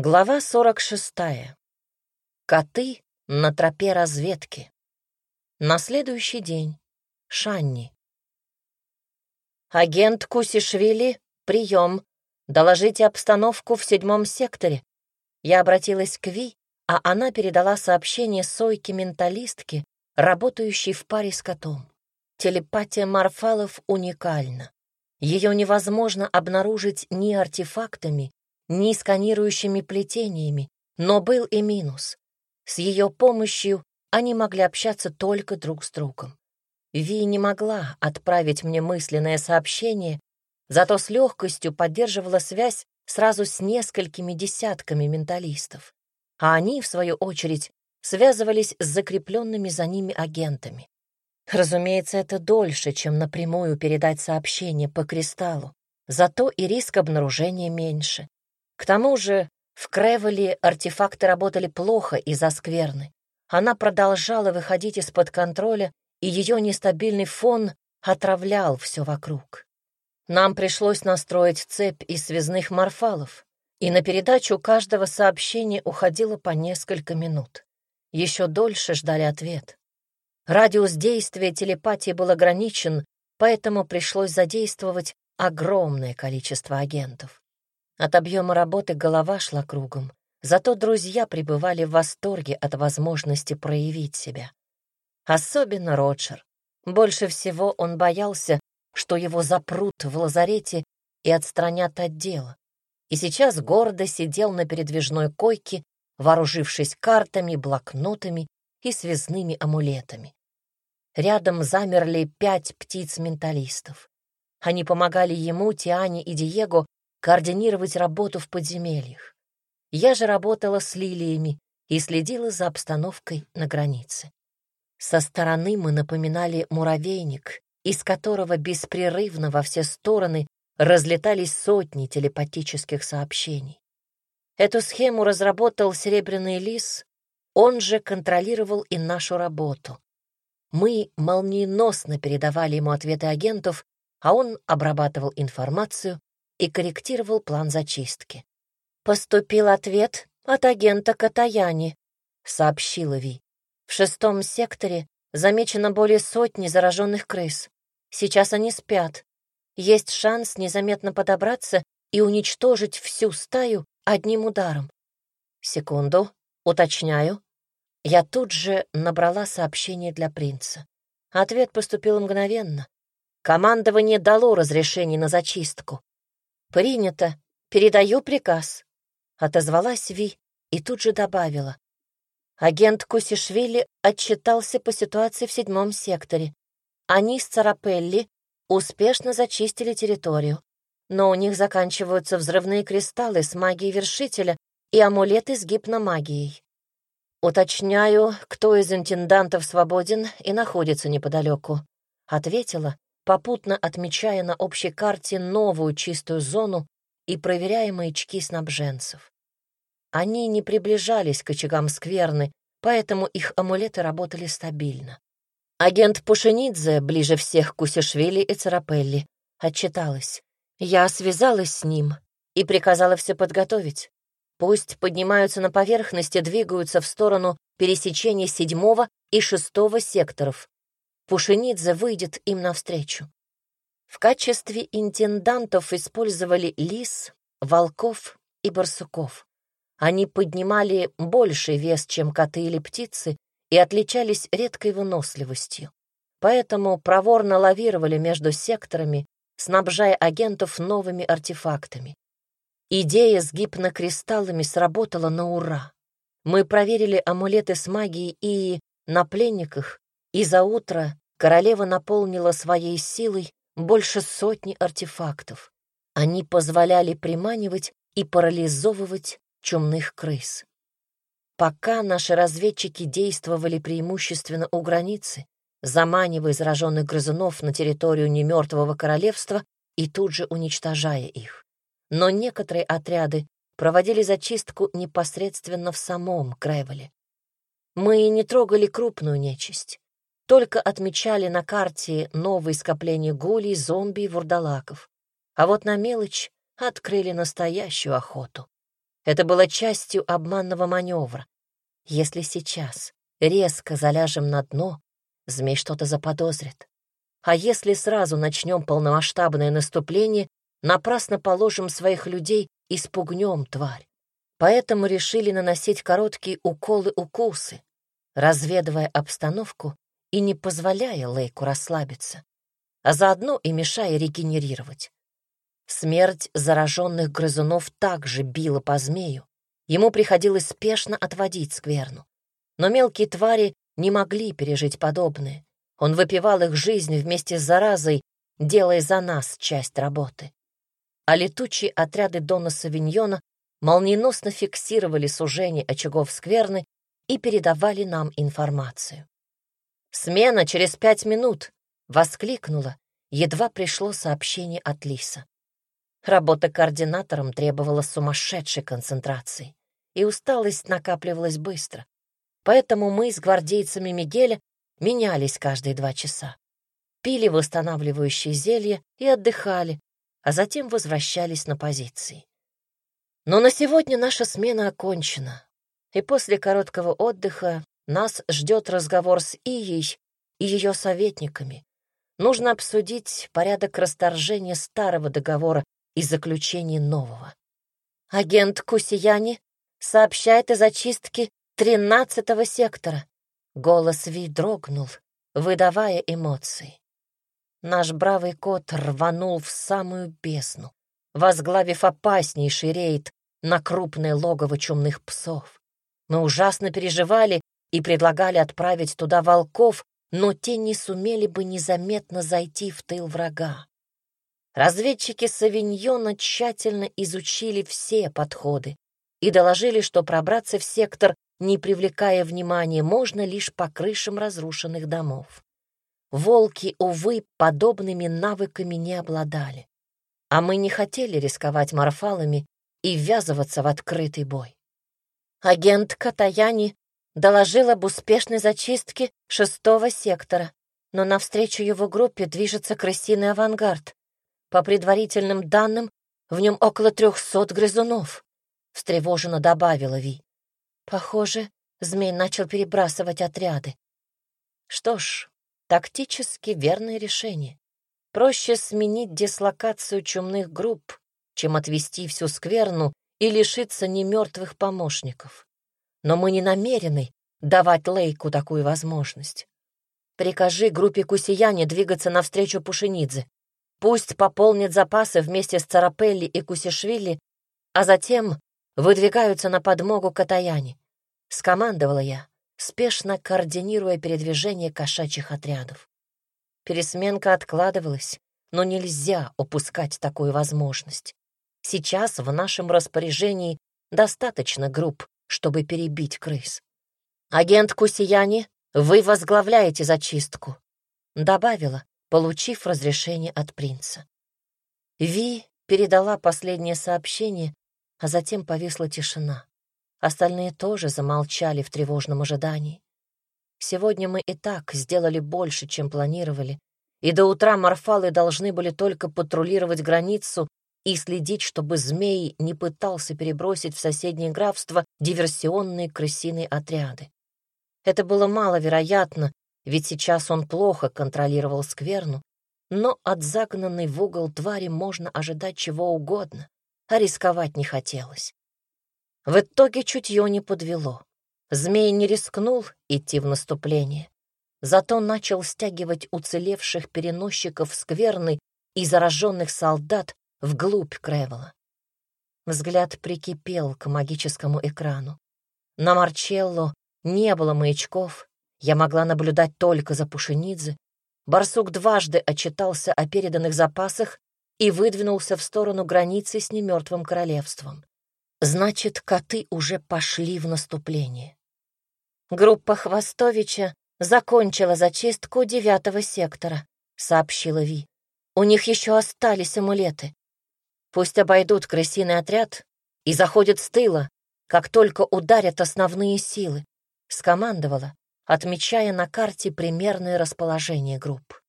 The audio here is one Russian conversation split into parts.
Глава 46. Коты на тропе разведки. На следующий день. Шанни. «Агент Кусишвили, прием. Доложите обстановку в седьмом секторе». Я обратилась к Ви, а она передала сообщение Сойке-менталистке, работающей в паре с котом. Телепатия Марфалов уникальна. Ее невозможно обнаружить ни артефактами, ни сканирующими плетениями, но был и минус. С ее помощью они могли общаться только друг с другом. Ви не могла отправить мне мысленное сообщение, зато с легкостью поддерживала связь сразу с несколькими десятками менталистов, а они, в свою очередь, связывались с закрепленными за ними агентами. Разумеется, это дольше, чем напрямую передать сообщение по кристаллу, зато и риск обнаружения меньше. К тому же в Кревеле артефакты работали плохо из-за скверны. Она продолжала выходить из-под контроля, и ее нестабильный фон отравлял все вокруг. Нам пришлось настроить цепь из связных морфалов, и на передачу каждого сообщения уходило по несколько минут. Еще дольше ждали ответ. Радиус действия телепатии был ограничен, поэтому пришлось задействовать огромное количество агентов. От объема работы голова шла кругом, зато друзья пребывали в восторге от возможности проявить себя. Особенно Роджер. Больше всего он боялся, что его запрут в лазарете и отстранят от дела. И сейчас гордо сидел на передвижной койке, вооружившись картами, блокнотами и связными амулетами. Рядом замерли пять птиц-менталистов. Они помогали ему, Тиане и Диего координировать работу в подземельях. Я же работала с лилиями и следила за обстановкой на границе. Со стороны мы напоминали муравейник, из которого беспрерывно во все стороны разлетались сотни телепатических сообщений. Эту схему разработал Серебряный Лис, он же контролировал и нашу работу. Мы молниеносно передавали ему ответы агентов, а он обрабатывал информацию и корректировал план зачистки. «Поступил ответ от агента Катаяни», — сообщила Ви. «В шестом секторе замечено более сотни зараженных крыс. Сейчас они спят. Есть шанс незаметно подобраться и уничтожить всю стаю одним ударом. Секунду, уточняю. Я тут же набрала сообщение для принца. Ответ поступил мгновенно. Командование дало разрешение на зачистку. «Принято. Передаю приказ», — отозвалась Ви и тут же добавила. Агент Кусишвили отчитался по ситуации в седьмом секторе. Они с Царапелли успешно зачистили территорию, но у них заканчиваются взрывные кристаллы с магией вершителя и амулеты с гипномагией. «Уточняю, кто из интендантов свободен и находится неподалеку», — ответила, попутно отмечая на общей карте новую чистую зону и проверяя маячки снабженцев. Они не приближались к очагам скверны, поэтому их амулеты работали стабильно. Агент Пушенидзе, ближе всех к Усишвили и Царапелли, отчиталась. Я связалась с ним и приказала все подготовить. Пусть поднимаются на поверхность и двигаются в сторону пересечения седьмого и шестого секторов. Пушенидзе выйдет им навстречу. В качестве интендантов использовали лис, волков и барсуков. Они поднимали больший вес, чем коты или птицы, и отличались редкой выносливостью. Поэтому проворно лавировали между секторами, снабжая агентов новыми артефактами. Идея с гипнокристаллами сработала на ура. Мы проверили амулеты с магией и на пленниках и за утро королева наполнила своей силой больше сотни артефактов. Они позволяли приманивать и парализовывать чумных крыс. Пока наши разведчики действовали преимущественно у границы, заманивая зараженных грызунов на территорию немертвого королевства и тут же уничтожая их. Но некоторые отряды проводили зачистку непосредственно в самом Крайвеле. Мы не трогали крупную нечисть, только отмечали на карте новые скопления гулей, зомби и вурдалаков. А вот на мелочь открыли настоящую охоту. Это было частью обманного маневра. Если сейчас резко заляжем на дно, змей что-то заподозрит. А если сразу начнем полномасштабное наступление, напрасно положим своих людей и спугнем тварь. Поэтому решили наносить короткие уколы-укусы, разведывая обстановку и не позволяя Лейку расслабиться, а заодно и мешая регенерировать. Смерть зараженных грызунов также била по змею. Ему приходилось спешно отводить скверну. Но мелкие твари не могли пережить подобное. Он выпивал их жизнь вместе с заразой, делая за нас часть работы. А летучие отряды Дона Савиньона молниеносно фиксировали сужение очагов скверны и передавали нам информацию. «Смена через пять минут!» — воскликнула, едва пришло сообщение от Лиса. Работа координатором требовала сумасшедшей концентрации, и усталость накапливалась быстро. Поэтому мы с гвардейцами Мигеля менялись каждые два часа. Пили восстанавливающие зелья и отдыхали, а затем возвращались на позиции. Но на сегодня наша смена окончена, и после короткого отдыха нас ждет разговор с Ией и ее советниками. Нужно обсудить порядок расторжения старого договора и заключения нового. Агент Кусияни сообщает о зачистке тринадцатого сектора. Голос Ви дрогнул, выдавая эмоции. Наш бравый кот рванул в самую бездну, возглавив опаснейший рейд на крупное логово чумных псов. Мы ужасно переживали и предлагали отправить туда волков, но те не сумели бы незаметно зайти в тыл врага. Разведчики Савиньона тщательно изучили все подходы и доложили, что пробраться в сектор, не привлекая внимания, можно лишь по крышам разрушенных домов. Волки, увы, подобными навыками не обладали. А мы не хотели рисковать морфалами и ввязываться в открытый бой. Агент Катаяни доложил об успешной зачистке шестого сектора, но навстречу его группе движется крысиный авангард. По предварительным данным, в нем около трехсот грызунов, — встревоженно добавила Ви. Похоже, змей начал перебрасывать отряды. Что ж, тактически верное решение. Проще сменить дислокацию чумных групп, чем отвести всю скверну и лишиться немертвых помощников. Но мы не намерены давать Лейку такую возможность. Прикажи группе Кусияне двигаться навстречу Пушенидзе. Пусть пополнит запасы вместе с Царапелли и Кусишвили, а затем выдвигаются на подмогу Катаяне. Скомандовала я, спешно координируя передвижение кошачьих отрядов. Пересменка откладывалась, но нельзя упускать такую возможность. Сейчас в нашем распоряжении достаточно групп, чтобы перебить крыс. «Агент Кусияни, вы возглавляете зачистку», — добавила, получив разрешение от принца. Ви передала последнее сообщение, а затем повисла тишина. Остальные тоже замолчали в тревожном ожидании. Сегодня мы и так сделали больше, чем планировали, и до утра морфалы должны были только патрулировать границу и следить, чтобы змей не пытался перебросить в соседнее графство диверсионные крысиные отряды. Это было маловероятно, ведь сейчас он плохо контролировал скверну, но от загнанной в угол твари можно ожидать чего угодно, а рисковать не хотелось. В итоге чутье не подвело. Змей не рискнул идти в наступление, зато начал стягивать уцелевших переносчиков скверны и зараженных солдат вглубь Кревела. Взгляд прикипел к магическому экрану. На Марчелло не было маячков, я могла наблюдать только за Пушенидзе. Барсук дважды отчитался о переданных запасах и выдвинулся в сторону границы с немертвым королевством. Значит, коты уже пошли в наступление. Группа Хвостовича закончила зачистку девятого сектора, сообщила Ви. У них еще остались амулеты. Пусть обойдут крысиный отряд и заходят с тыла, как только ударят основные силы, скомандовала, отмечая на карте примерное расположение групп.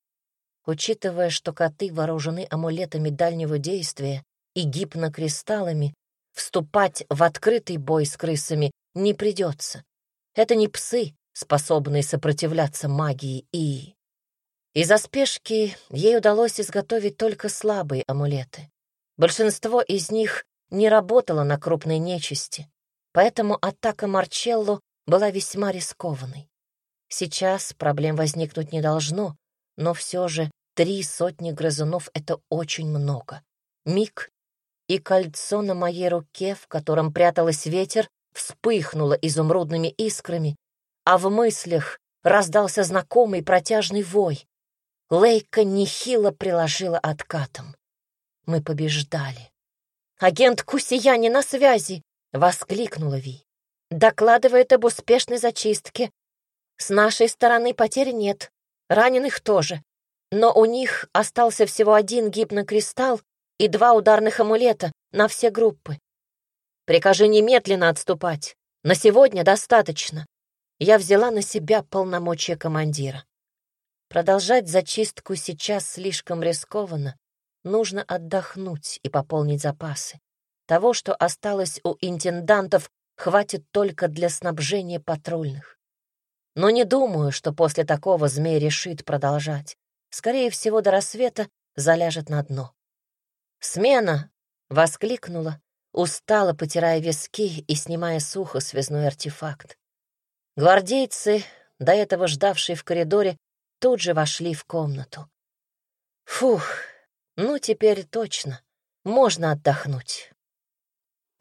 Учитывая, что коты вооружены амулетами дальнего действия и гипнокристаллами, вступать в открытый бой с крысами не придется. Это не псы, способные сопротивляться магии и... Из-за спешки ей удалось изготовить только слабые амулеты. Большинство из них не работало на крупной нечисти, поэтому атака Марчелло была весьма рискованной. Сейчас проблем возникнуть не должно, но все же три сотни грызунов — это очень много. Миг, и кольцо на моей руке, в котором пряталась ветер, вспыхнуло изумрудными искрами, а в мыслях раздался знакомый протяжный вой. Лейка нехило приложила откатом. Мы побеждали. «Агент Кусияни на связи!» — воскликнула Ви. «Докладывает об успешной зачистке. С нашей стороны потерь нет, раненых тоже. Но у них остался всего один гипнокристалл и два ударных амулета на все группы. Прикажи немедленно отступать. На сегодня достаточно. Я взяла на себя полномочия командира. Продолжать зачистку сейчас слишком рискованно. Нужно отдохнуть и пополнить запасы. Того, что осталось у интендантов, хватит только для снабжения патрульных. Но не думаю, что после такого змей решит продолжать. Скорее всего, до рассвета заляжет на дно. «Смена!» — воскликнула, устало потирая виски и снимая сухо связной артефакт. Гвардейцы, до этого ждавшие в коридоре, тут же вошли в комнату. Фух, ну теперь точно, можно отдохнуть.